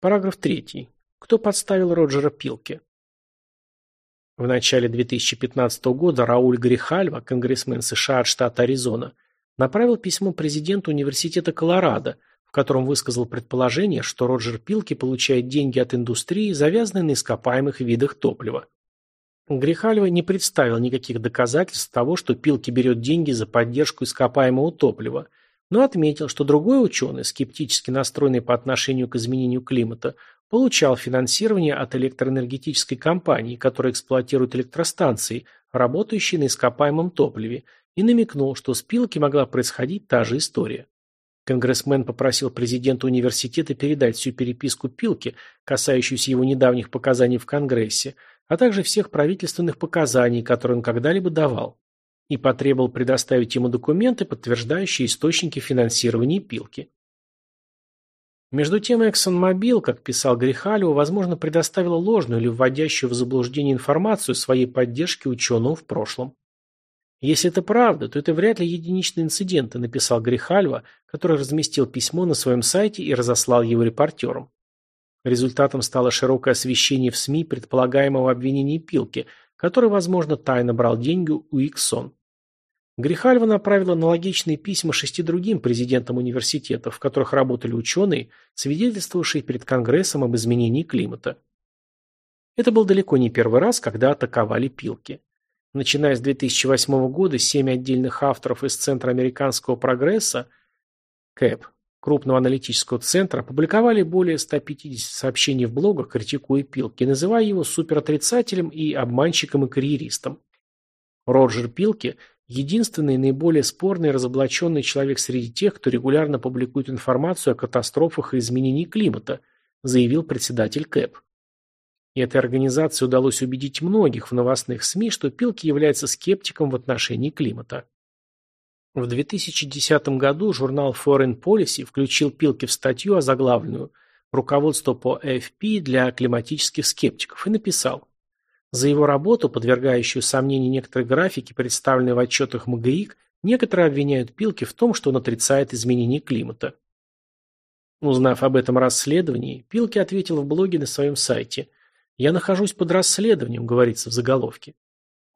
Параграф 3. Кто подставил Роджера Пилки? В начале 2015 года Рауль Грихальва, конгрессмен США от штата Аризона, направил письмо президенту Университета Колорадо, в котором высказал предположение, что Роджер Пилки получает деньги от индустрии, завязанной на ископаемых видах топлива. Грихальва не представил никаких доказательств того, что Пилки берет деньги за поддержку ископаемого топлива, но отметил, что другой ученый, скептически настроенный по отношению к изменению климата, получал финансирование от электроэнергетической компании, которая эксплуатирует электростанции, работающие на ископаемом топливе, и намекнул, что с Пилки могла происходить та же история. Конгрессмен попросил президента университета передать всю переписку Пилки, касающуюся его недавних показаний в Конгрессе, а также всех правительственных показаний, которые он когда-либо давал и потребовал предоставить ему документы, подтверждающие источники финансирования пилки. Между тем, ExxonMobil, как писал Грихалио, возможно, предоставила ложную или вводящую в заблуждение информацию своей поддержки ученому в прошлом. Если это правда, то это вряд ли единичные инциденты, написал Грихальва, который разместил письмо на своем сайте и разослал его репортерам. Результатом стало широкое освещение в СМИ предполагаемого обвинения Пилки, который, возможно, тайно брал деньги у Иксон. Грихальва направила аналогичные письма шести другим президентам университетов, в которых работали ученые, свидетельствовавшие перед Конгрессом об изменении климата. Это был далеко не первый раз, когда атаковали пилки. Начиная с 2008 года, семь отдельных авторов из Центра американского прогресса, КЭП, крупного аналитического центра, опубликовали более 150 сообщений в блогах, критикуя Пилки, называя его суперотрицателем и обманщиком и карьеристом. Роджер Пилки Единственный наиболее спорный и разоблаченный человек среди тех, кто регулярно публикует информацию о катастрофах и изменении климата, заявил председатель КЭП. И этой организации удалось убедить многих в новостных СМИ, что Пилки является скептиком в отношении климата. В 2010 году журнал Foreign Policy включил Пилки в статью, озаглавленную «Руководство по AFP для климатических скептиков» и написал за его работу, подвергающую сомнению некоторые графики, представленные в отчетах МГИК, некоторые обвиняют Пилки в том, что он отрицает изменение климата. Узнав об этом расследовании, Пилки ответил в блоге на своем сайте «Я нахожусь под расследованием», говорится в заголовке.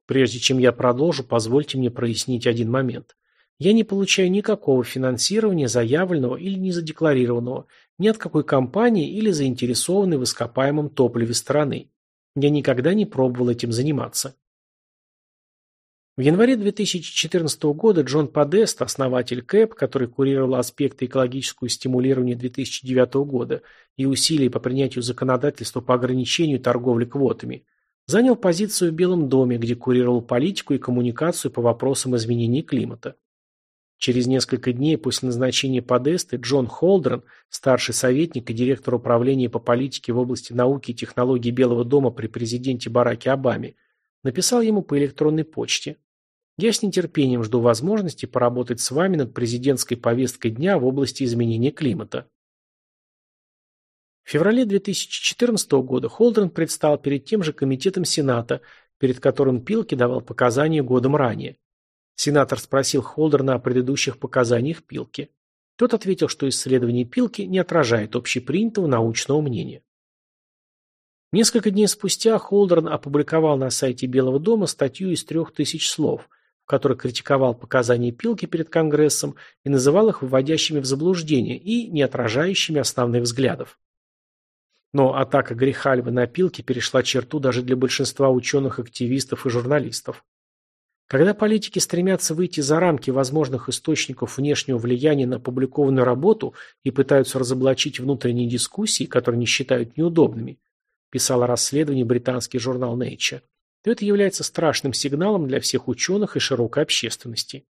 Прежде чем я продолжу, позвольте мне прояснить один момент. Я не получаю никакого финансирования, заявленного или незадекларированного, ни от какой компании или заинтересованной в ископаемом топливе страны. Я никогда не пробовал этим заниматься. В январе 2014 года Джон Подест, основатель КЭП, который курировал аспекты экологического стимулирования 2009 года и усилий по принятию законодательства по ограничению торговли квотами, занял позицию в Белом доме, где курировал политику и коммуникацию по вопросам изменения климата. Через несколько дней после назначения Подесты Джон Холдрен, старший советник и директор управления по политике в области науки и технологий Белого дома при президенте Бараке Обаме, написал ему по электронной почте. «Я с нетерпением жду возможности поработать с вами над президентской повесткой дня в области изменения климата». В феврале 2014 года Холдрен предстал перед тем же комитетом Сената, перед которым Пилки давал показания годом ранее. Сенатор спросил Холдерна о предыдущих показаниях Пилки. Тот ответил, что исследование Пилки не отражает общепринятого научного мнения. Несколько дней спустя Холдерн опубликовал на сайте Белого дома статью из трех тысяч слов, в которой критиковал показания Пилки перед Конгрессом и называл их вводящими в заблуждение и не отражающими основных взглядов. Но атака Грихальвы на Пилки перешла черту даже для большинства ученых-активистов и журналистов. Когда политики стремятся выйти за рамки возможных источников внешнего влияния на опубликованную работу и пытаются разоблачить внутренние дискуссии, которые не считают неудобными, писал о расследовании британский журнал Nature, то это является страшным сигналом для всех ученых и широкой общественности.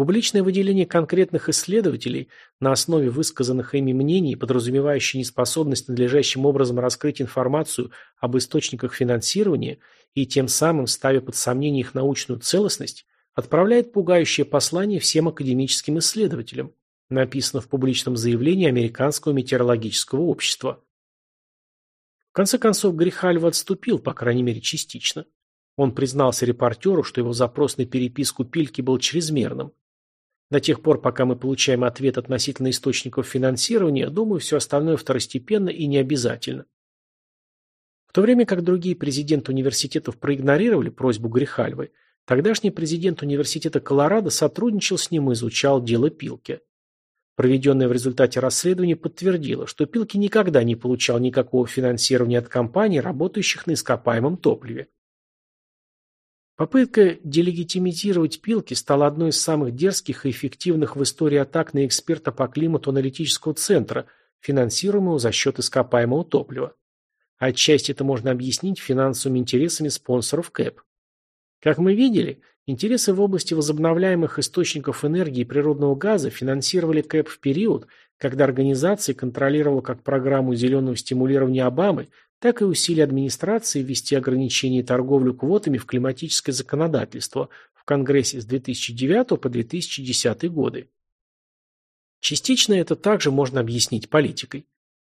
Публичное выделение конкретных исследователей на основе высказанных ими мнений, подразумевающие неспособность надлежащим образом раскрыть информацию об источниках финансирования и тем самым ставя под сомнение их научную целостность, отправляет пугающее послание всем академическим исследователям, написано в публичном заявлении Американского метеорологического общества. В конце концов, Грихальва отступил, по крайней мере, частично. Он признался репортеру, что его запрос на переписку Пильки был чрезмерным. До тех пор, пока мы получаем ответ относительно источников финансирования, думаю, все остальное второстепенно и необязательно. В то время как другие президенты университетов проигнорировали просьбу Грихальвы, тогдашний президент университета Колорадо сотрудничал с ним и изучал дело Пилки. Проведенное в результате расследование подтвердило, что Пилки никогда не получал никакого финансирования от компаний, работающих на ископаемом топливе. Попытка делегитимизировать Пилки стала одной из самых дерзких и эффективных в истории атак на эксперта по климату аналитического центра, финансируемого за счет ископаемого топлива. Отчасти это можно объяснить финансовыми интересами спонсоров КЭП. Как мы видели, интересы в области возобновляемых источников энергии и природного газа финансировали КЭП в период, когда организация контролировала как программу зеленого стимулирования Обамы, так и усилия администрации ввести ограничения торговлю квотами в климатическое законодательство в Конгрессе с 2009 по 2010 годы. Частично это также можно объяснить политикой.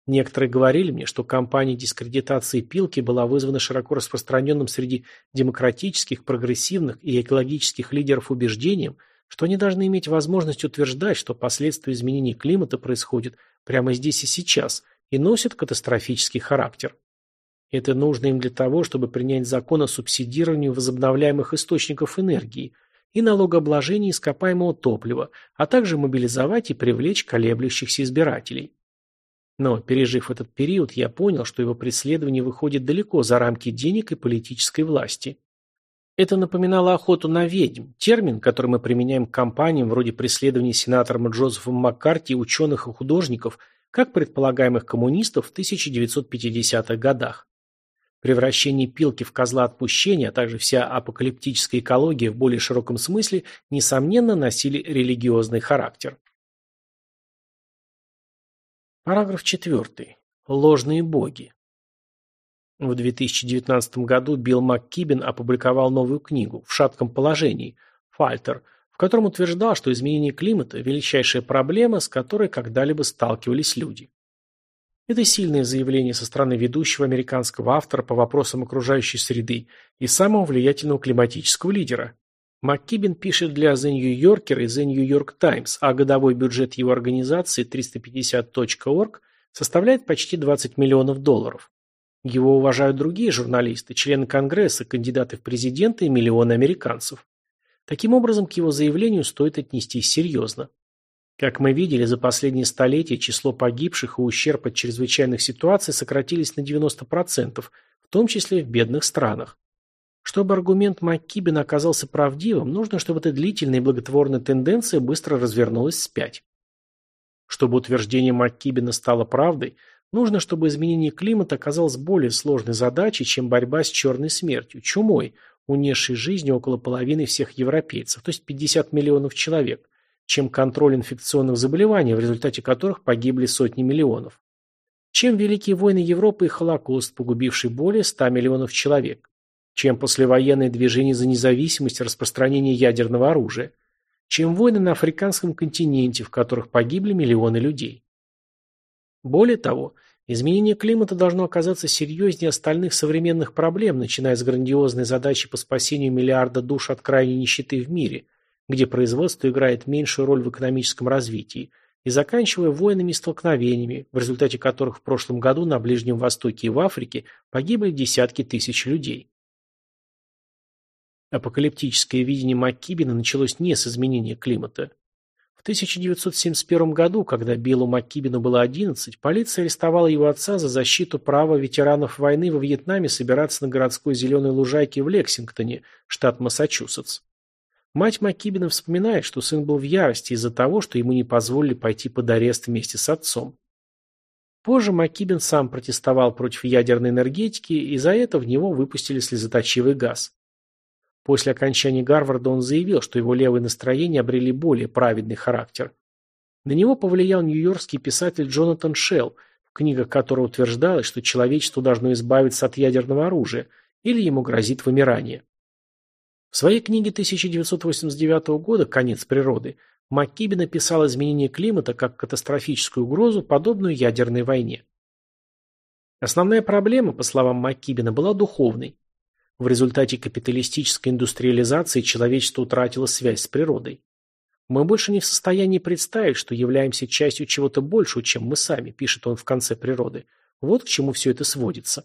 Некоторые говорили мне, что кампания дискредитации Пилки была вызвана широко распространенным среди демократических, прогрессивных и экологических лидеров убеждением, что они должны иметь возможность утверждать, что последствия изменений климата происходят прямо здесь и сейчас и носят катастрофический характер. Это нужно им для того, чтобы принять закон о субсидировании возобновляемых источников энергии и налогообложении ископаемого топлива, а также мобилизовать и привлечь колеблющихся избирателей. Но, пережив этот период, я понял, что его преследование выходит далеко за рамки денег и политической власти. Это напоминало охоту на ведьм, термин, который мы применяем к компаниям вроде преследования сенатором Джозефом Маккарти ученых и художников, как предполагаемых коммунистов в 1950-х годах. Превращение пилки в козла отпущения, а также вся апокалиптическая экология в более широком смысле, несомненно, носили религиозный характер. Параграф 4. Ложные боги. В 2019 году Билл МакКибен опубликовал новую книгу «В шатком положении» «Фальтер», в котором утверждал, что изменение климата – величайшая проблема, с которой когда-либо сталкивались люди. Это сильное заявление со стороны ведущего американского автора по вопросам окружающей среды и самого влиятельного климатического лидера. МакКибен пишет для The New Yorker и The New York Times, а годовой бюджет его организации 350.org составляет почти 20 миллионов долларов. Его уважают другие журналисты, члены Конгресса, кандидаты в президенты и миллионы американцев. Таким образом, к его заявлению стоит отнестись серьезно. Как мы видели, за последние столетия число погибших и ущерб от чрезвычайных ситуаций сократились на 90%, в том числе в бедных странах. Чтобы аргумент МакКибена оказался правдивым, нужно, чтобы эта длительная и благотворная тенденция быстро развернулась вспять. Чтобы утверждение МакКибена стало правдой, нужно, чтобы изменение климата оказалось более сложной задачей, чем борьба с черной смертью, чумой, унесшей жизнью около половины всех европейцев, то есть 50 миллионов человек, чем контроль инфекционных заболеваний, в результате которых погибли сотни миллионов, чем Великие войны Европы и Холокост, погубивший более 100 миллионов человек, чем послевоенное движение за независимость и распространение ядерного оружия, чем войны на африканском континенте, в которых погибли миллионы людей. Более того, изменение климата должно оказаться серьезнее остальных современных проблем, начиная с грандиозной задачи по спасению миллиарда душ от крайней нищеты в мире, где производство играет меньшую роль в экономическом развитии, и заканчивая войнами и столкновениями, в результате которых в прошлом году на Ближнем Востоке и в Африке погибли десятки тысяч людей. Апокалиптическое видение Маккибена началось не с изменения климата. В 1971 году, когда Биллу Маккибену было 11, полиция арестовала его отца за защиту права ветеранов войны во Вьетнаме собираться на городской зеленой лужайке в Лексингтоне, штат Массачусетс. Мать Маккибена вспоминает, что сын был в ярости из-за того, что ему не позволили пойти под арест вместе с отцом. Позже Маккибен сам протестовал против ядерной энергетики, и за это в него выпустили слезоточивый газ. После окончания Гарварда он заявил, что его левые настроения обрели более праведный характер. На него повлиял нью-йоркский писатель Джонатан Шелл, в книгах которого утверждалось, что человечество должно избавиться от ядерного оружия, или ему грозит вымирание. В своей книге 1989 года «Конец природы» МакКиби написал изменение климата как катастрофическую угрозу, подобную ядерной войне. Основная проблема, по словам МакКибена, была духовной. В результате капиталистической индустриализации человечество утратило связь с природой. Мы больше не в состоянии представить, что являемся частью чего-то большего, чем мы сами, пишет он в конце природы. Вот к чему все это сводится.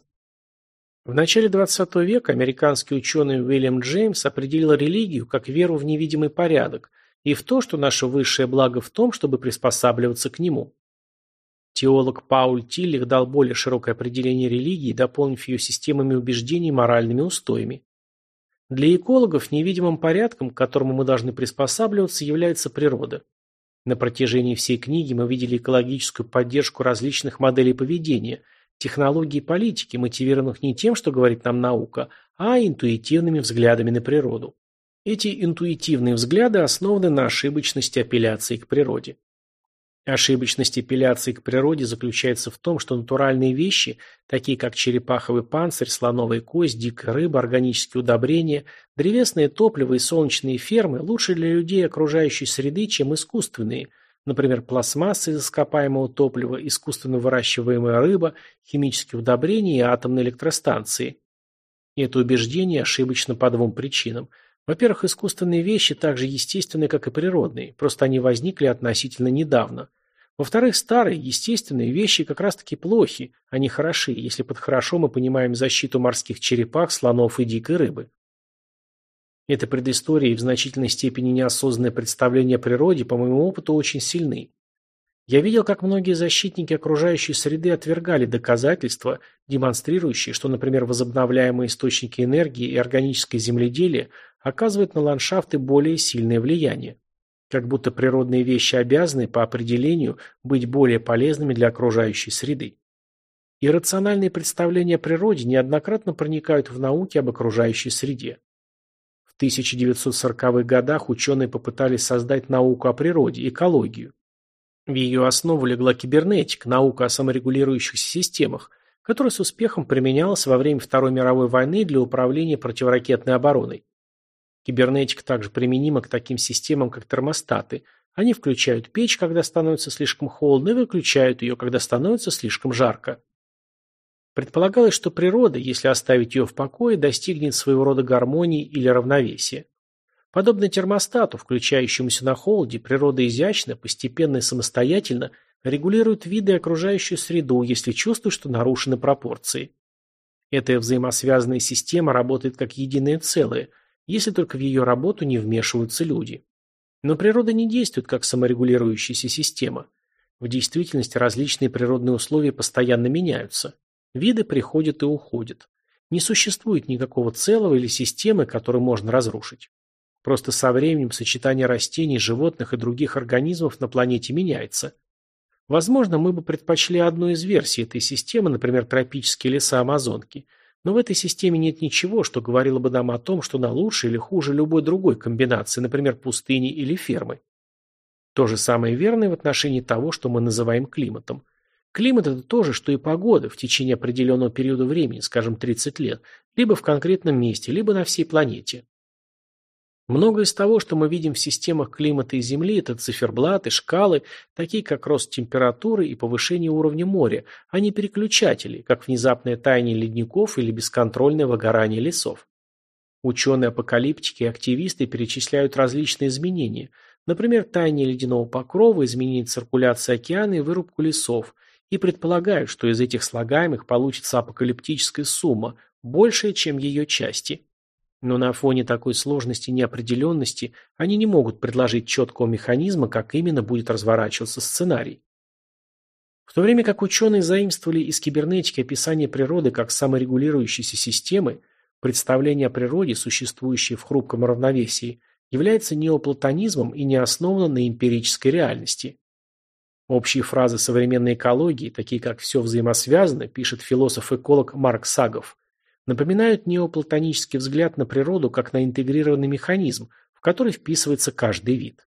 В начале XX века американский ученый Уильям Джеймс определил религию как веру в невидимый порядок и в то, что наше высшее благо в том, чтобы приспосабливаться к нему. Теолог Пауль Тиллих дал более широкое определение религии, дополнив ее системами убеждений и моральными устоями. Для экологов невидимым порядком, к которому мы должны приспосабливаться, является природа. На протяжении всей книги мы видели экологическую поддержку различных моделей поведения, технологий и политики, мотивированных не тем, что говорит нам наука, а интуитивными взглядами на природу. Эти интуитивные взгляды основаны на ошибочности апелляции к природе. Ошибочность эпиляции к природе заключается в том, что натуральные вещи, такие как черепаховый панцирь, слоновая кость, дикая рыба, органические удобрения, древесное топливо и солнечные фермы лучше для людей окружающей среды, чем искусственные, например, пластмасса из ископаемого топлива, искусственно выращиваемая рыба, химические удобрения и атомные электростанции. И это убеждение ошибочно по двум причинам. Во-первых, искусственные вещи так же естественны, как и природные, просто они возникли относительно недавно. Во-вторых, старые, естественные вещи как раз-таки плохи, они хороши, если под хорошо мы понимаем защиту морских черепах, слонов и дикой рыбы. Эта предыстория и в значительной степени неосознанное представление о природе, по моему опыту, очень сильны. Я видел, как многие защитники окружающей среды отвергали доказательства, демонстрирующие, что, например, возобновляемые источники энергии и органическое земледелие оказывают на ландшафты более сильное влияние. Как будто природные вещи обязаны, по определению, быть более полезными для окружающей среды. Иррациональные представления о природе неоднократно проникают в науки об окружающей среде. В 1940-х годах ученые попытались создать науку о природе, экологию. В ее основу легла кибернетика, наука о саморегулирующихся системах, которая с успехом применялась во время Второй мировой войны для управления противоракетной обороной. Кибернетика также применима к таким системам, как термостаты. Они включают печь, когда становится слишком холодно, и выключают ее, когда становится слишком жарко. Предполагалось, что природа, если оставить ее в покое, достигнет своего рода гармонии или равновесия. Подобно термостату, включающемуся на холоде, природа изящно, постепенно и самостоятельно регулирует виды и окружающую среду, если чувствует, что нарушены пропорции. Эта взаимосвязанная система работает как единое целое – если только в ее работу не вмешиваются люди. Но природа не действует как саморегулирующаяся система. В действительности различные природные условия постоянно меняются. Виды приходят и уходят. Не существует никакого целого или системы, которую можно разрушить. Просто со временем сочетание растений, животных и других организмов на планете меняется. Возможно, мы бы предпочли одну из версий этой системы, например, тропические леса Амазонки, но в этой системе нет ничего, что говорило бы нам о том, что она лучше или хуже любой другой комбинации, например, пустыни или фермы. То же самое верно и в отношении того, что мы называем климатом. Климат – это то же, что и погода в течение определенного периода времени, скажем, 30 лет, либо в конкретном месте, либо на всей планете. Многое из того, что мы видим в системах климата и Земли, это циферблаты, шкалы, такие как рост температуры и повышение уровня моря, а не переключатели, как внезапное таяние ледников или бесконтрольное выгорание лесов. Ученые-апокалиптики и активисты перечисляют различные изменения, например, таяние ледяного покрова, изменение циркуляции океана и вырубку лесов, и предполагают, что из этих слагаемых получится апокалиптическая сумма, большая, чем ее части. Но на фоне такой сложности и неопределенности они не могут предложить четкого механизма, как именно будет разворачиваться сценарий. В то время как ученые заимствовали из кибернетики описание природы как саморегулирующейся системы, представление о природе, существующее в хрупком равновесии, является неоплатонизмом и не основано на эмпирической реальности. Общие фразы современной экологии, такие как «все взаимосвязано», пишет философ-эколог Марк Сагов, напоминают неоплатонический взгляд на природу как на интегрированный механизм, в который вписывается каждый вид.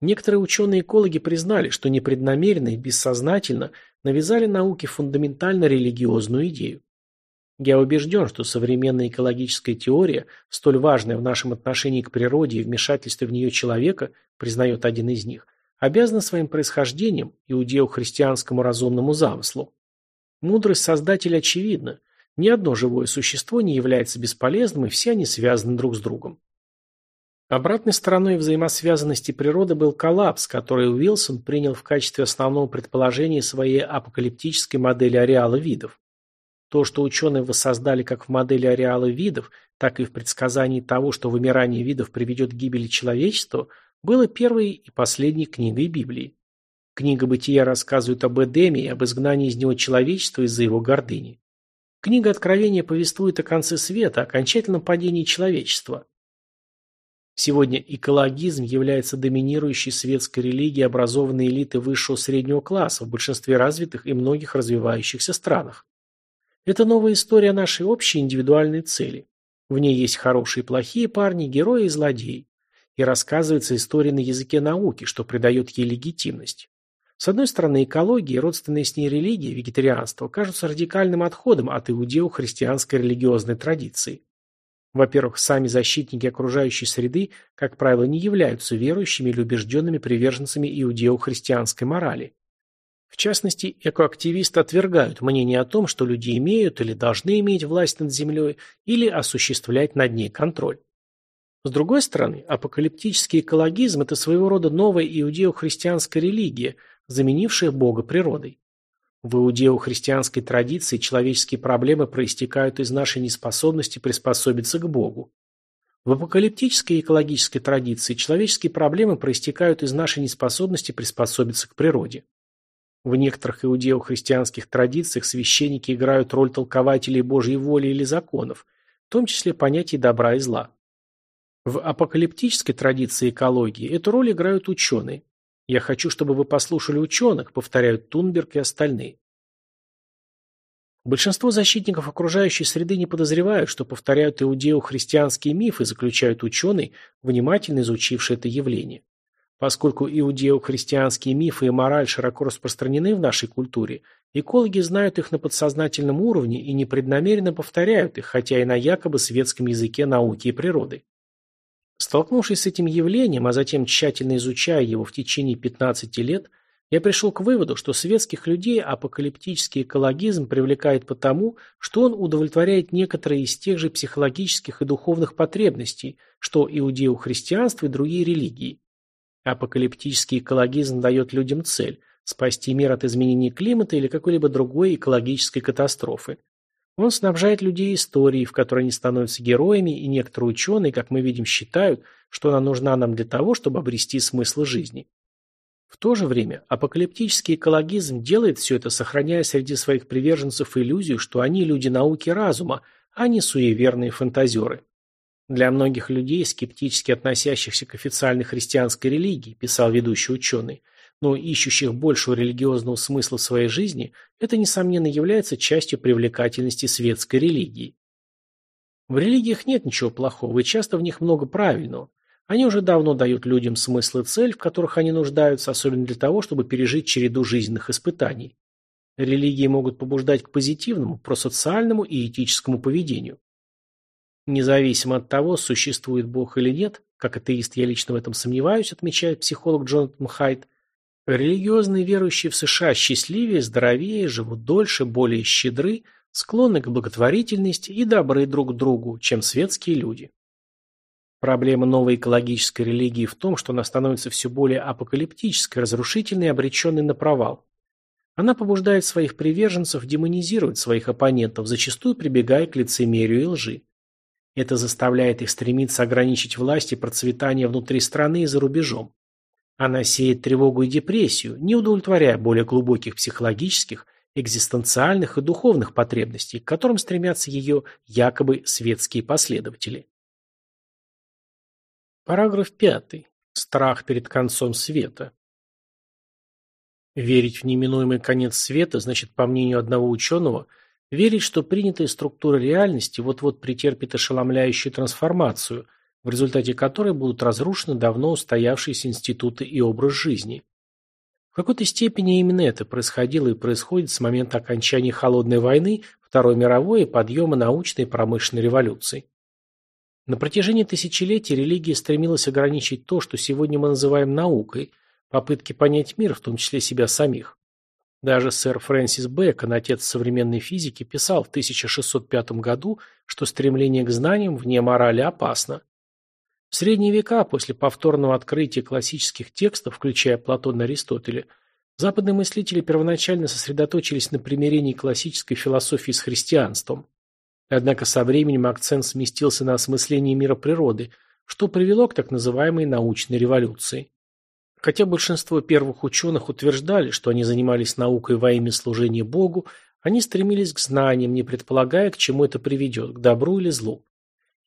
Некоторые ученые-экологи признали, что непреднамеренно и бессознательно навязали науке фундаментально религиозную идею. Я убежден, что современная экологическая теория, столь важная в нашем отношении к природе и вмешательстве в нее человека, признает один из них, обязана своим происхождением иудео-христианскому разумному замыслу. Мудрость Создателя очевидна, ни одно живое существо не является бесполезным, и все они связаны друг с другом. Обратной стороной взаимосвязанности природы был коллапс, который Уилсон принял в качестве основного предположения своей апокалиптической модели ареала видов. То, что ученые воссоздали как в модели ареала видов, так и в предсказании того, что вымирание видов приведет к гибели человечества, было первой и последней книгой Библии. Книга Бытия рассказывает об Эдеме и об изгнании из него человечества из-за его гордыни. Книга Откровения повествует о конце света, окончательном падении человечества. Сегодня экологизм является доминирующей светской религией образованной элиты высшего среднего класса в большинстве развитых и многих развивающихся странах. Это новая история нашей общей индивидуальной цели. В ней есть хорошие и плохие парни, герои и злодеи. И рассказывается история на языке науки, что придает ей легитимность. С одной стороны, экология и родственные с ней религии, вегетарианство, кажутся радикальным отходом от иудео-христианской религиозной традиции. Во-первых, сами защитники окружающей среды, как правило, не являются верующими или убежденными приверженцами иудео-христианской морали. В частности, экоактивисты отвергают мнение о том, что люди имеют или должны иметь власть над землей или осуществлять над ней контроль. С другой стороны, апокалиптический экологизм – это своего рода новая иудео-христианская религия, заменившая Бога природой. В иудео-христианской традиции человеческие проблемы проистекают из нашей неспособности приспособиться к Богу. В апокалиптической и экологической традиции человеческие проблемы проистекают из нашей неспособности приспособиться к природе. В некоторых иудео-христианских традициях священники играют роль толкователей Божьей воли или законов, в том числе понятий добра и зла. В апокалиптической традиции экологии эту роль играют ученые. Я хочу, чтобы вы послушали ученых, повторяют Тунберг и остальные. Большинство защитников окружающей среды не подозревают, что повторяют иудео-христианские мифы, заключают ученые, внимательно изучившие это явление. Поскольку иудео-христианские мифы и мораль широко распространены в нашей культуре, экологи знают их на подсознательном уровне и непреднамеренно повторяют их, хотя и на якобы светском языке науки и природы. Столкнувшись с этим явлением, а затем тщательно изучая его в течение 15 лет, я пришел к выводу, что светских людей апокалиптический экологизм привлекает потому, что он удовлетворяет некоторые из тех же психологических и духовных потребностей, что иудео-христианство и другие религии. Апокалиптический экологизм дает людям цель – спасти мир от изменения климата или какой-либо другой экологической катастрофы. Он снабжает людей историей, в которой они становятся героями, и некоторые ученые, как мы видим, считают, что она нужна нам для того, чтобы обрести смысл жизни. В то же время апокалиптический экологизм делает все это, сохраняя среди своих приверженцев иллюзию, что они люди науки разума, а не суеверные фантазеры. Для многих людей, скептически относящихся к официальной христианской религии, писал ведущий ученый, но ищущих большего религиозного смысла в своей жизни, это, несомненно, является частью привлекательности светской религии. В религиях нет ничего плохого, и часто в них много правильного. Они уже давно дают людям смысл и цель, в которых они нуждаются, особенно для того, чтобы пережить череду жизненных испытаний. Религии могут побуждать к позитивному, просоциальному и этическому поведению. Независимо от того, существует Бог или нет, как атеист я лично в этом сомневаюсь, отмечает психолог Джонатан Хайт, Религиозные верующие в США счастливее, здоровее, живут дольше, более щедры, склонны к благотворительности и добры друг к другу, чем светские люди. Проблема новой экологической религии в том, что она становится все более апокалиптической, разрушительной и обреченной на провал. Она побуждает своих приверженцев демонизировать своих оппонентов, зачастую прибегая к лицемерию и лжи. Это заставляет их стремиться ограничить власть и процветание внутри страны и за рубежом. Она сеет тревогу и депрессию, не удовлетворяя более глубоких психологических, экзистенциальных и духовных потребностей, к которым стремятся ее якобы светские последователи. Параграф 5. Страх перед концом света. Верить в неминуемый конец света значит, по мнению одного ученого, верить, что принятая структура реальности вот-вот претерпит ошеломляющую трансформацию – в результате которой будут разрушены давно устоявшиеся институты и образ жизни. В какой-то степени именно это происходило и происходит с момента окончания Холодной войны, Второй мировой и подъема научной и промышленной революции. На протяжении тысячелетий религия стремилась ограничить то, что сегодня мы называем наукой, попытки понять мир, в том числе себя самих. Даже сэр Фрэнсис Бэкон, отец современной физики, писал в 1605 году, что стремление к знаниям вне морали опасно. В средние века, после повторного открытия классических текстов, включая Платона и Аристотеля, западные мыслители первоначально сосредоточились на примирении классической философии с христианством. Однако со временем акцент сместился на осмысление мира природы, что привело к так называемой научной революции. Хотя большинство первых ученых утверждали, что они занимались наукой во имя служения Богу, они стремились к знаниям, не предполагая, к чему это приведет, к добру или злу.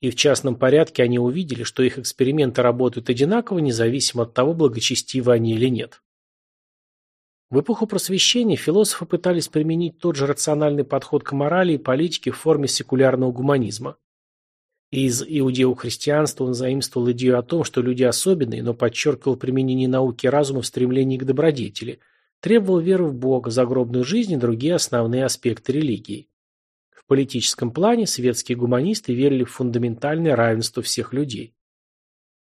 И в частном порядке они увидели, что их эксперименты работают одинаково, независимо от того, благочестивы они или нет. В эпоху просвещения философы пытались применить тот же рациональный подход к морали и политике в форме секулярного гуманизма. Из иудео-христианства он заимствовал идею о том, что люди особенные, но подчеркивал применение науки разума в стремлении к добродетели, требовал веры в Бога, загробную жизнь и другие основные аспекты религии. Политическом плане светские гуманисты верили в фундаментальное равенство всех людей.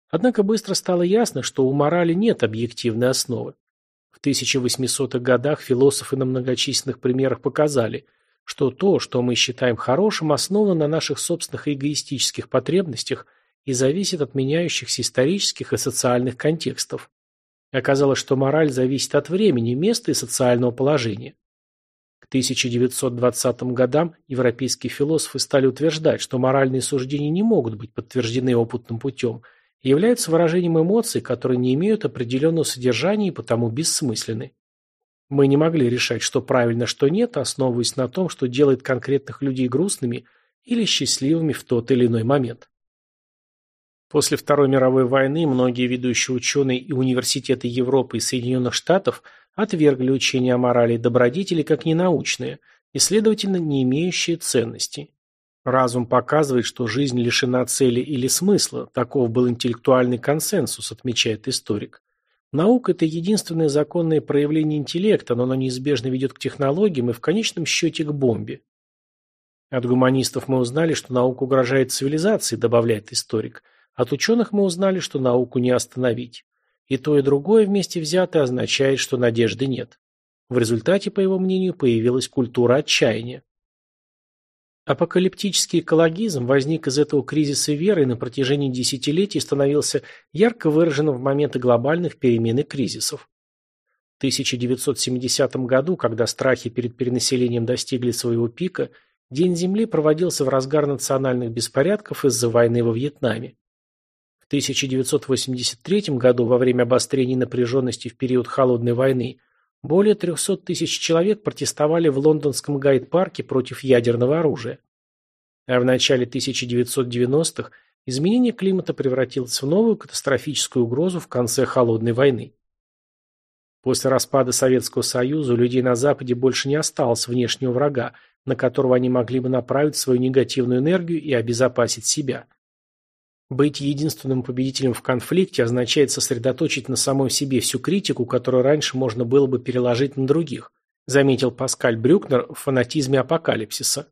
Однако быстро стало ясно, что у морали нет объективной основы. В 1800-х годах философы на многочисленных примерах показали – что то, что мы считаем хорошим, основано на наших собственных эгоистических потребностях и зависит от меняющихся исторических и социальных контекстов. Оказалось, что мораль зависит от времени, места и социального положения. К 1920 годам европейские философы стали утверждать, что моральные суждения не могут быть подтверждены опытным путем и являются выражением эмоций, которые не имеют определенного содержания и потому бессмысленны. Мы не могли решать, что правильно, что нет, основываясь на том, что делает конкретных людей грустными или счастливыми в тот или иной момент. После Второй мировой войны многие ведущие ученые и университеты Европы и Соединенных Штатов отвергли учения о морали и добродетели как ненаучные и, следовательно, не имеющие ценности. Разум показывает, что жизнь лишена цели или смысла, таков был интеллектуальный консенсус, отмечает историк. Наука – это единственное законное проявление интеллекта, но оно неизбежно ведет к технологиям и в конечном счете к бомбе. От гуманистов мы узнали, что наука угрожает цивилизации, добавляет историк. От ученых мы узнали, что науку не остановить. И то, и другое вместе взятое означает, что надежды нет. В результате, по его мнению, появилась культура отчаяния. Апокалиптический экологизм возник из этого кризиса веры и на протяжении десятилетий становился ярко выраженным в моменты глобальных перемен и кризисов. В 1970 году, когда страхи перед перенаселением достигли своего пика, День Земли проводился в разгар национальных беспорядков из-за войны во Вьетнаме. В 1983 году, во время обострения напряженности в период Холодной войны, более 300 тысяч человек протестовали в лондонском гайд-парке против ядерного оружия. А в начале 1990-х изменение климата превратилось в новую катастрофическую угрозу в конце Холодной войны. После распада Советского Союза у людей на Западе больше не осталось внешнего врага, на которого они могли бы направить свою негативную энергию и обезопасить себя – быть единственным победителем в конфликте означает сосредоточить на самом себе всю критику, которую раньше можно было бы переложить на других, заметил Паскаль Брюкнер в фанатизме апокалипсиса.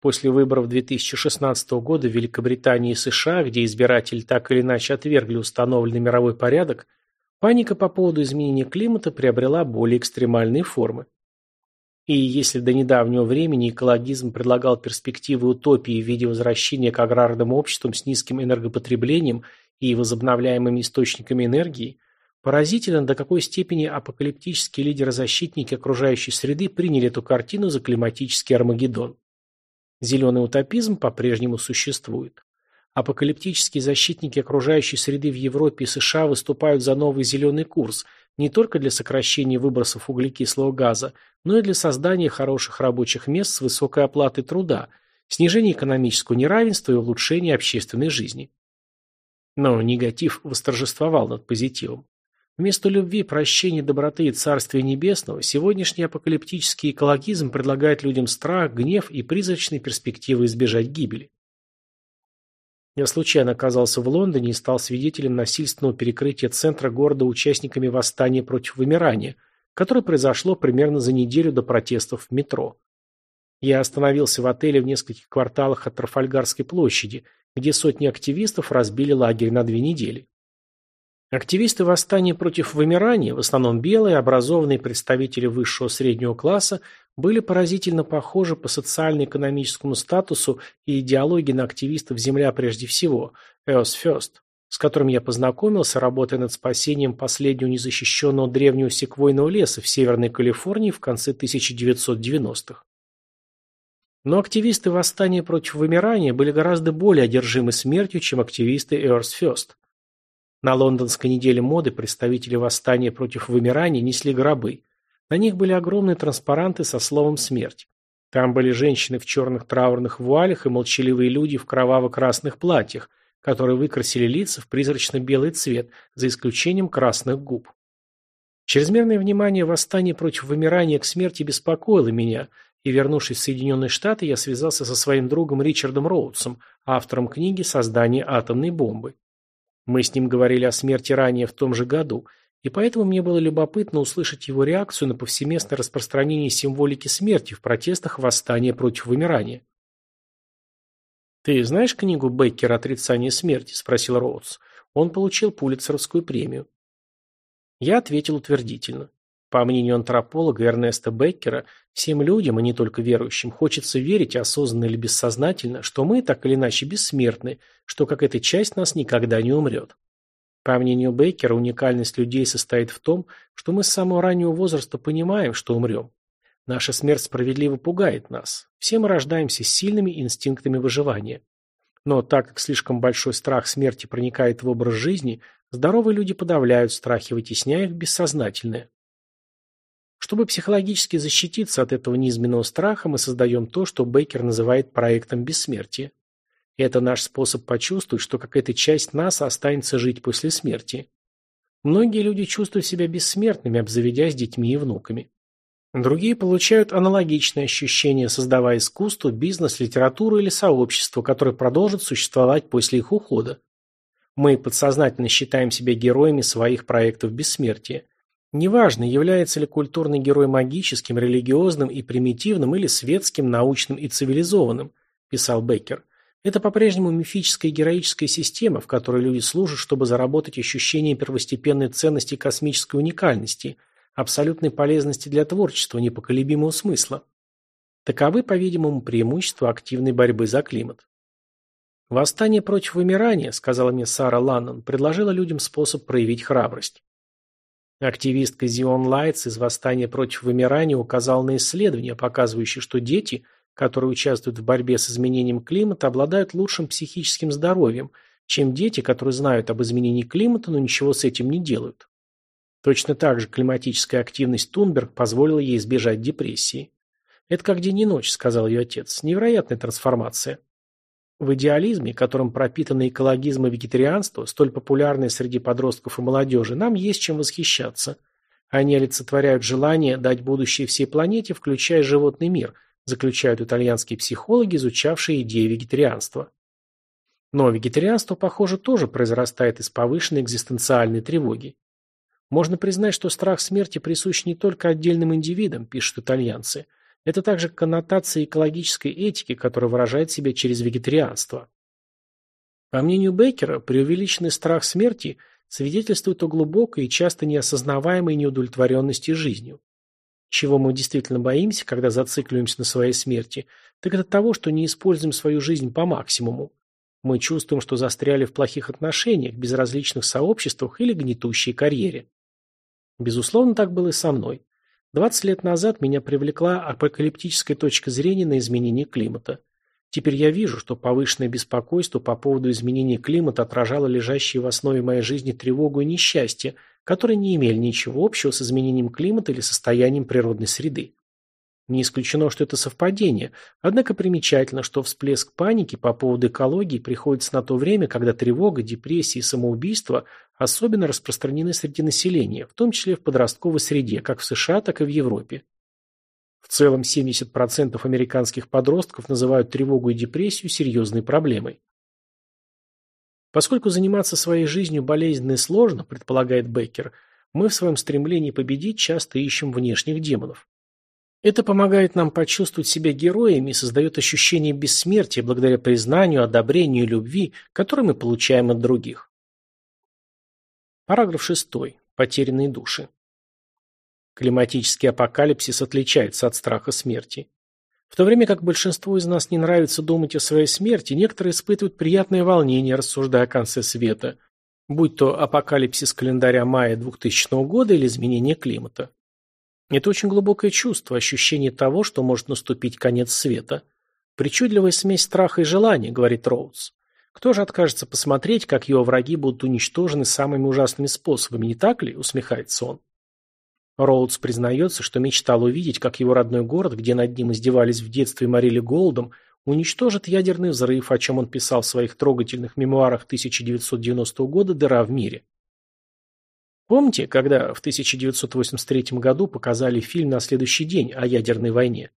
После выборов 2016 года в Великобритании и США, где избиратели так или иначе отвергли установленный мировой порядок, паника по поводу изменения климата приобрела более экстремальные формы. И если до недавнего времени экологизм предлагал перспективы утопии в виде возвращения к аграрным обществам с низким энергопотреблением и возобновляемыми источниками энергии, поразительно, до какой степени апокалиптические лидеры-защитники окружающей среды приняли эту картину за климатический Армагеддон. Зеленый утопизм по-прежнему существует. Апокалиптические защитники окружающей среды в Европе и США выступают за новый зеленый курс, не только для сокращения выбросов углекислого газа, но и для создания хороших рабочих мест с высокой оплатой труда, снижения экономического неравенства и улучшения общественной жизни. Но негатив восторжествовал над позитивом. Вместо любви, прощения, доброты и царствия небесного, сегодняшний апокалиптический экологизм предлагает людям страх, гнев и призрачные перспективы избежать гибели. Я случайно оказался в Лондоне и стал свидетелем насильственного перекрытия центра города участниками восстания против вымирания, которое произошло примерно за неделю до протестов в метро. Я остановился в отеле в нескольких кварталах от Трафальгарской площади, где сотни активистов разбили лагерь на две недели. Активисты восстания против вымирания, в основном белые, образованные представители высшего среднего класса, были поразительно похожи по социально-экономическому статусу и идеологии на активистов «Земля прежде всего» – «Earth First». с которым я познакомился, работая над спасением последнего незащищенного древнего секвойного леса в Северной Калифорнии в конце 1990-х. Но активисты восстания против вымирания были гораздо более одержимы смертью, чем активисты Earth First. На лондонской неделе моды представители восстания против вымирания несли гробы. На них были огромные транспаранты со словом «смерть». Там были женщины в черных траурных вуалях и молчаливые люди в кроваво-красных платьях, которые выкрасили лица в призрачно-белый цвет, за исключением красных губ. Чрезмерное внимание восстания против вымирания к смерти беспокоило меня, и, вернувшись в Соединенные Штаты, я связался со своим другом Ричардом Роудсом, автором книги «Создание атомной бомбы». Мы с ним говорили о смерти ранее в том же году, и поэтому мне было любопытно услышать его реакцию на повсеместное распространение символики смерти в протестах восстания против вымирания. «Ты знаешь книгу Беккера «Отрицание смерти»?» – спросил Роудс. Он получил Пулитцеровскую премию. Я ответил утвердительно. По мнению антрополога Эрнеста Беккера, всем людям, а не только верующим, хочется верить, осознанно или бессознательно, что мы, так или иначе, бессмертны, что какая-то часть нас никогда не умрет. По мнению Бейкера, уникальность людей состоит в том, что мы с самого раннего возраста понимаем, что умрем. Наша смерть справедливо пугает нас. Все мы рождаемся с сильными инстинктами выживания. Но так как слишком большой страх смерти проникает в образ жизни, здоровые люди подавляют страхи, вытесняя их в бессознательное. Чтобы психологически защититься от этого низменного страха, мы создаем то, что Бейкер называет проектом бессмертия. Это наш способ почувствовать, что какая-то часть нас останется жить после смерти. Многие люди чувствуют себя бессмертными, обзаведясь детьми и внуками. Другие получают аналогичное ощущение, создавая искусство, бизнес, литературу или сообщество, которое продолжит существовать после их ухода. Мы подсознательно считаем себя героями своих проектов бессмертия. Неважно, является ли культурный герой магическим, религиозным и примитивным или светским, научным и цивилизованным, писал Беккер. Это по-прежнему мифическая героическая система, в которой люди служат, чтобы заработать ощущение первостепенной ценности космической уникальности, абсолютной полезности для творчества, непоколебимого смысла. Таковы, по-видимому, преимущества активной борьбы за климат. «Восстание против вымирания», — сказала мне Сара Ланнон, предложила людям способ проявить храбрость. Активистка Зион Лайтс из «Восстания против вымирания» указала на исследования, показывающие, что дети, которые участвуют в борьбе с изменением климата, обладают лучшим психическим здоровьем, чем дети, которые знают об изменении климата, но ничего с этим не делают. Точно так же климатическая активность Тунберг позволила ей избежать депрессии. «Это как день и ночь», — сказал ее отец. «Невероятная трансформация». В идеализме, которым пропитаны экологизм и вегетарианство, столь популярные среди подростков и молодежи, нам есть чем восхищаться. Они олицетворяют желание дать будущее всей планете, включая животный мир, заключают итальянские психологи, изучавшие идеи вегетарианства. Но вегетарианство, похоже, тоже произрастает из повышенной экзистенциальной тревоги. Можно признать, что страх смерти присущ не только отдельным индивидам, пишут итальянцы – это также коннотация экологической этики, которая выражает себя через вегетарианство. По мнению Беккера, преувеличенный страх смерти свидетельствует о глубокой и часто неосознаваемой неудовлетворенности жизнью. Чего мы действительно боимся, когда зацикливаемся на своей смерти, так это того, что не используем свою жизнь по максимуму. Мы чувствуем, что застряли в плохих отношениях, безразличных сообществах или гнетущей карьере. Безусловно, так было и со мной. 20 лет назад меня привлекла апокалиптическая точка зрения на изменение климата. Теперь я вижу, что повышенное беспокойство по поводу изменения климата отражало лежащие в основе моей жизни тревогу и несчастье, которые не имели ничего общего с изменением климата или состоянием природной среды. Не исключено, что это совпадение, однако примечательно, что всплеск паники по поводу экологии приходится на то время, когда тревога, депрессия и самоубийство особенно распространены среди населения, в том числе в подростковой среде, как в США, так и в Европе. В целом 70% американских подростков называют тревогу и депрессию серьезной проблемой. Поскольку заниматься своей жизнью болезненно и сложно, предполагает Беккер, мы в своем стремлении победить часто ищем внешних демонов. Это помогает нам почувствовать себя героями и создает ощущение бессмертия благодаря признанию, одобрению и любви, которые мы получаем от других. Параграф 6. Потерянные души. Климатический апокалипсис отличается от страха смерти. В то время как большинству из нас не нравится думать о своей смерти, некоторые испытывают приятное волнение, рассуждая о конце света. Будь то апокалипсис календаря мая 2000 года или изменение климата. Это очень глубокое чувство, ощущение того, что может наступить конец света. Причудливая смесь страха и желания, говорит Роудс. Кто же откажется посмотреть, как его враги будут уничтожены самыми ужасными способами, не так ли? Усмехается он. Роудс признается, что мечтал увидеть, как его родной город, где над ним издевались в детстве и морили голодом, уничтожит ядерный взрыв, о чем он писал в своих трогательных мемуарах 1990 года «Дыра в мире». Помните, когда в 1983 году показали фильм «На следующий день» о ядерной войне?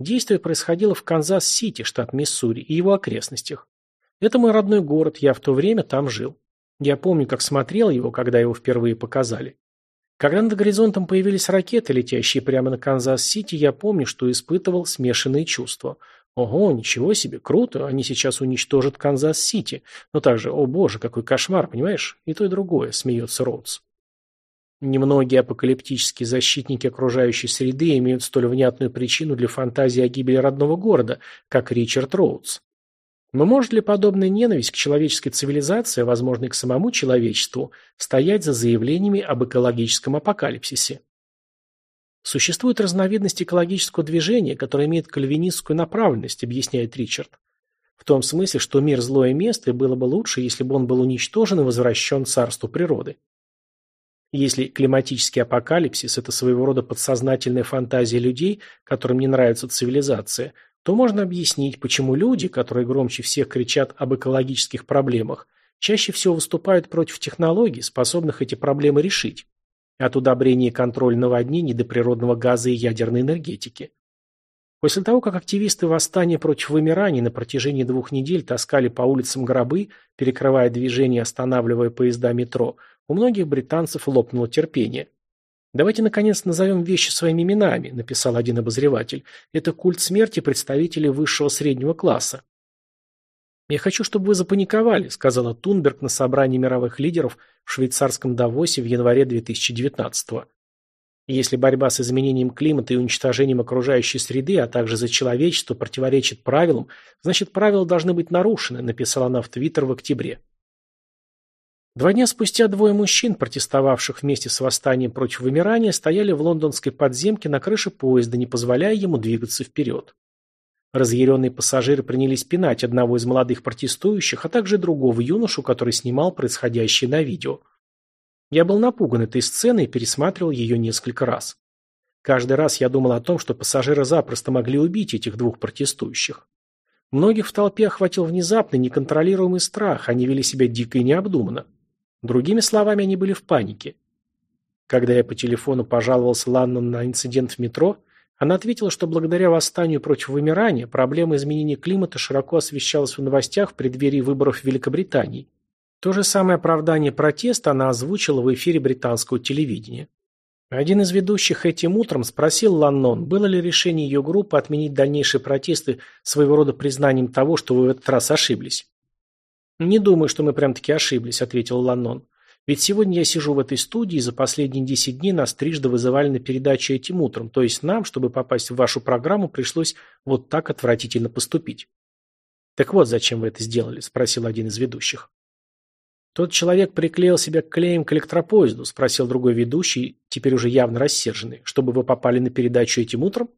Действие происходило в Канзас-Сити, штат Миссури, и его окрестностях. Это мой родной город, я в то время там жил. Я помню, как смотрел его, когда его впервые показали. Когда над горизонтом появились ракеты, летящие прямо на Канзас-Сити, я помню, что испытывал смешанные чувства. Ого, ничего себе, круто, они сейчас уничтожат Канзас-Сити. Но также, о боже, какой кошмар, понимаешь? И то, и другое, смеется Роудс. Немногие апокалиптические защитники окружающей среды имеют столь внятную причину для фантазии о гибели родного города, как Ричард Роудс. Но может ли подобная ненависть к человеческой цивилизации, возможно и к самому человечеству, стоять за заявлениями об экологическом апокалипсисе? Существует разновидность экологического движения, которое имеет кальвинистскую направленность, объясняет Ричард. В том смысле, что мир – злое место, и было бы лучше, если бы он был уничтожен и возвращен царству природы. Если климатический апокалипсис – это своего рода подсознательная фантазия людей, которым не нравится цивилизация, то можно объяснить, почему люди, которые громче всех кричат об экологических проблемах, чаще всего выступают против технологий, способных эти проблемы решить. От удобрения и контроля наводнений до природного газа и ядерной энергетики. После того, как активисты восстания против вымираний на протяжении двух недель таскали по улицам гробы, перекрывая движение и останавливая поезда метро, у многих британцев лопнуло терпение. «Давайте, наконец, назовем вещи своими именами», – написал один обозреватель. «Это культ смерти представителей высшего среднего класса». «Я хочу, чтобы вы запаниковали», – сказала Тунберг на собрании мировых лидеров в швейцарском Давосе в январе 2019 -го. Если борьба с изменением климата и уничтожением окружающей среды, а также за человечество противоречит правилам, значит правила должны быть нарушены, написала она в Твиттер в октябре. Два дня спустя двое мужчин, протестовавших вместе с восстанием против вымирания, стояли в лондонской подземке на крыше поезда, не позволяя ему двигаться вперед. Разъяренные пассажиры принялись пинать одного из молодых протестующих, а также другого юношу, который снимал происходящее на видео. Я был напуган этой сценой и пересматривал ее несколько раз. Каждый раз я думал о том, что пассажиры запросто могли убить этих двух протестующих. Многих в толпе охватил внезапный, неконтролируемый страх, они вели себя дико и необдуманно. Другими словами, они были в панике. Когда я по телефону пожаловался Ланнон на инцидент в метро, она ответила, что благодаря восстанию против вымирания проблема изменения климата широко освещалась в новостях в преддверии выборов в Великобритании. То же самое оправдание протеста она озвучила в эфире британского телевидения. Один из ведущих этим утром спросил Ланнон, было ли решение ее группы отменить дальнейшие протесты своего рода признанием того, что вы в этот раз ошиблись. «Не думаю, что мы прям-таки ошиблись», — ответил Ланнон. «Ведь сегодня я сижу в этой студии, и за последние десять дней нас трижды вызывали на передачу этим утром, то есть нам, чтобы попасть в вашу программу, пришлось вот так отвратительно поступить». «Так вот, зачем вы это сделали?» — спросил один из ведущих. «Тот человек приклеил себя клеем к электропоезду», — спросил другой ведущий, теперь уже явно рассерженный. «Чтобы вы попали на передачу этим утром?»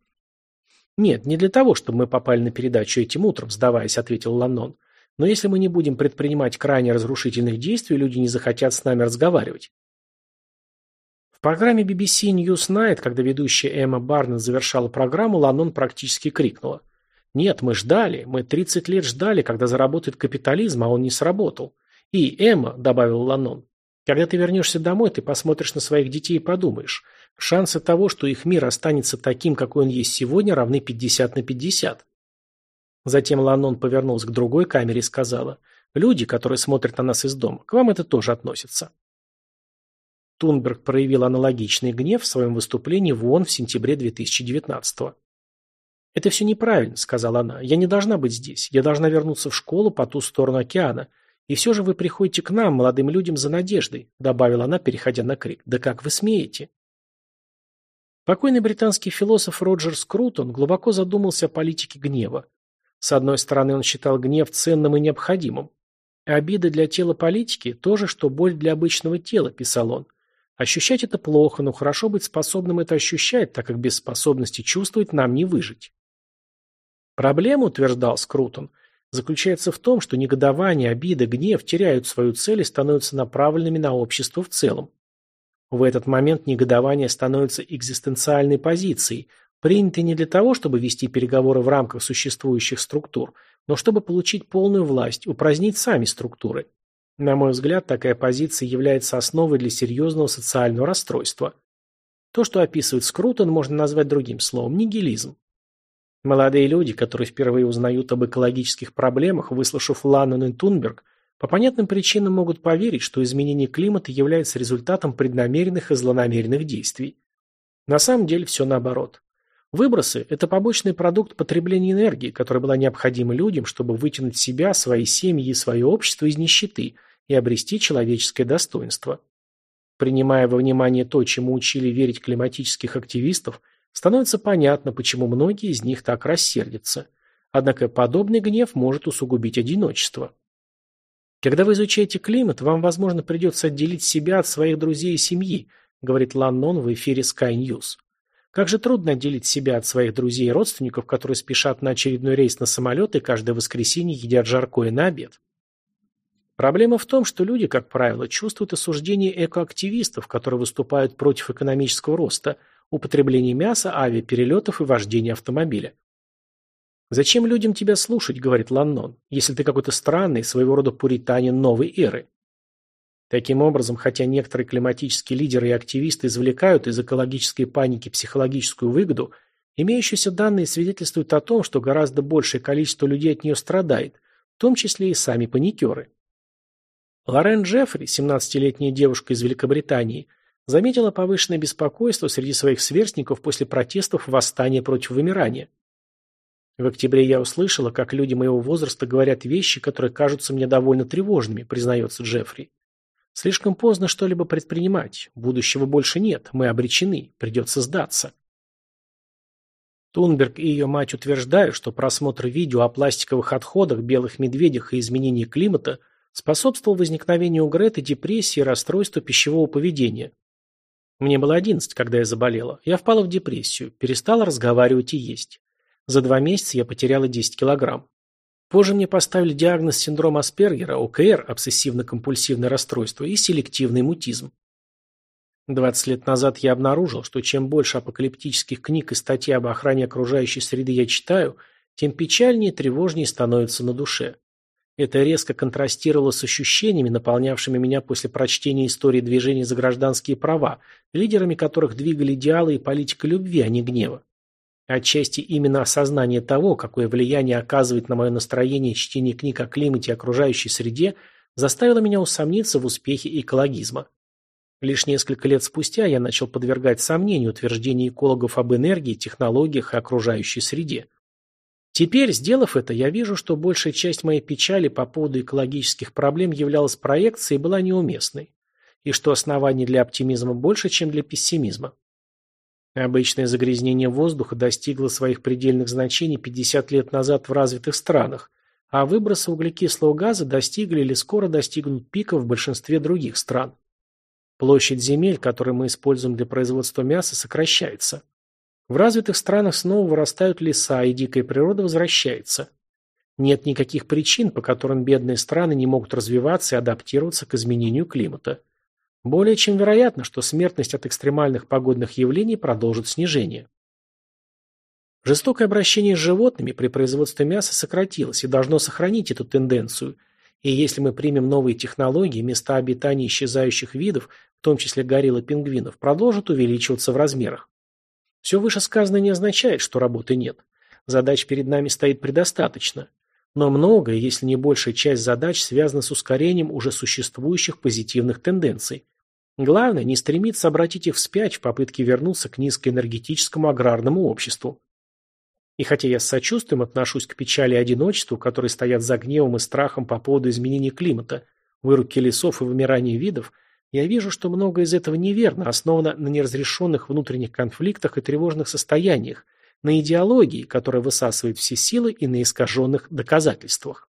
«Нет, не для того, чтобы мы попали на передачу этим утром», — сдаваясь, ответил Ланнон. Но если мы не будем предпринимать крайне разрушительных действий, люди не захотят с нами разговаривать. В программе BBC News Night, когда ведущая Эмма Барнетт завершала программу, Ланон практически крикнула. «Нет, мы ждали. Мы 30 лет ждали, когда заработает капитализм, а он не сработал. И, Эмма, — добавил Ланон, — когда ты вернешься домой, ты посмотришь на своих детей и подумаешь. Шансы того, что их мир останется таким, какой он есть сегодня, равны 50 на 50. Затем Ланон повернулась к другой камере и сказала, «Люди, которые смотрят на нас из дома, к вам это тоже относится». Тунберг проявил аналогичный гнев в своем выступлении в ООН в сентябре 2019 -го. «Это все неправильно», — сказала она. «Я не должна быть здесь. Я должна вернуться в школу по ту сторону океана. И все же вы приходите к нам, молодым людям, за надеждой», — добавила она, переходя на крик. «Да как вы смеете?» Покойный британский философ Роджер Скрутон глубоко задумался о политике гнева. С одной стороны, он считал гнев ценным и необходимым. Обида для тела политики – то же, что боль для обычного тела, писал он. Ощущать это плохо, но хорошо быть способным это ощущать, так как без способности чувствовать нам не выжить. Проблема, утверждал Скрутон, заключается в том, что негодование, обида, гнев теряют свою цель и становятся направленными на общество в целом. В этот момент негодование становится экзистенциальной позицией, принятой не для того, чтобы вести переговоры в рамках существующих структур, но чтобы получить полную власть, упразднить сами структуры. На мой взгляд, такая позиция является основой для серьезного социального расстройства. То, что описывает Скрутон, можно назвать другим словом – нигилизм. Молодые люди, которые впервые узнают об экологических проблемах, выслушав Ланнон и Тунберг, по понятным причинам могут поверить, что изменение климата является результатом преднамеренных и злонамеренных действий. На самом деле все наоборот. Выбросы – это побочный продукт потребления энергии, которая была необходима людям, чтобы вытянуть себя, свои семьи и свое общество из нищеты и обрести человеческое достоинство. Принимая во внимание то, чему учили верить климатических активистов, становится понятно, почему многие из них так рассердятся. Однако подобный гнев может усугубить одиночество. Когда вы изучаете климат, вам, возможно, придется отделить себя от своих друзей и семьи, говорит Ланнон в эфире Sky News. Как же трудно отделить себя от своих друзей и родственников, которые спешат на очередной рейс на самолет и каждое воскресенье едят жаркое на обед. Проблема в том, что люди, как правило, чувствуют осуждение экоактивистов, которые выступают против экономического роста, употребления мяса, авиаперелетов и вождения автомобиля. «Зачем людям тебя слушать?» – говорит Ланнон, «если ты какой-то странный, своего рода пуританин новой эры». Таким образом, хотя некоторые климатические лидеры и активисты извлекают из экологической паники психологическую выгоду, имеющиеся данные свидетельствуют о том, что гораздо большее количество людей от нее страдает, в том числе и сами паникеры. Лорен Джеффри, 17-летняя девушка из Великобритании, заметила повышенное беспокойство среди своих сверстников после протестов восстания против вымирания. В октябре я услышала, как люди моего возраста говорят вещи, которые кажутся мне довольно тревожными, признается Джеффри. Слишком поздно что-либо предпринимать. Будущего больше нет. Мы обречены. Придется сдаться. Тунберг и ее мать утверждают, что просмотр видео о пластиковых отходах, белых медведях и изменении климата способствовал возникновению у Греты депрессии и расстройства пищевого поведения. Мне было 11, когда я заболела. Я впала в депрессию, перестала разговаривать и есть. За два месяца я потеряла 10 килограмм. Позже мне поставили диагноз синдром Аспергера, ОКР, обсессивно-компульсивное расстройство и селективный мутизм. 20 лет назад я обнаружил, что чем больше апокалиптических книг и статей об охране окружающей среды я читаю, тем печальнее и тревожнее становится на душе. Это резко контрастировало с ощущениями, наполнявшими меня после прочтения истории движений за гражданские права, лидерами которых двигали идеалы и политика любви, а не гнева. Отчасти именно осознание того, какое влияние оказывает на мое настроение чтение книг о климате и окружающей среде, заставило меня усомниться в успехе экологизма. Лишь несколько лет спустя я начал подвергать сомнению утверждения экологов об энергии, технологиях и окружающей среде. Теперь, сделав это, я вижу, что большая часть моей печали по поводу экологических проблем являлась проекцией и была неуместной, и что оснований для оптимизма больше, чем для пессимизма. Обычное загрязнение воздуха достигло своих предельных значений 50 лет назад в развитых странах, а выбросы углекислого газа достигли или скоро достигнут пика в большинстве других стран. Площадь земель, которые мы используем для производства мяса, сокращается. В развитых странах снова вырастают леса, и дикая природа возвращается. Нет никаких причин, по которым бедные страны не могут развиваться и адаптироваться к изменению климата. Более чем вероятно, что смертность от экстремальных погодных явлений продолжит снижение. Жестокое обращение с животными при производстве мяса сократилось и должно сохранить эту тенденцию. И если мы примем новые технологии, места обитания исчезающих видов, в том числе горилл и пингвинов, продолжат увеличиваться в размерах. Все вышесказанное не означает, что работы нет. Задач перед нами стоит предостаточно. Но многое, если не большая часть задач, связана с ускорением уже существующих позитивных тенденций. Главное, не стремиться обратить их вспять в попытке вернуться к низкоэнергетическому аграрному обществу. И хотя я с сочувствием отношусь к печали и одиночеству, которые стоят за гневом и страхом по поводу изменения климата, вырубки лесов и вымирания видов, я вижу, что многое из этого неверно, основано на неразрешенных внутренних конфликтах и тревожных состояниях, на идеологии, которая высасывает все силы и на искаженных доказательствах.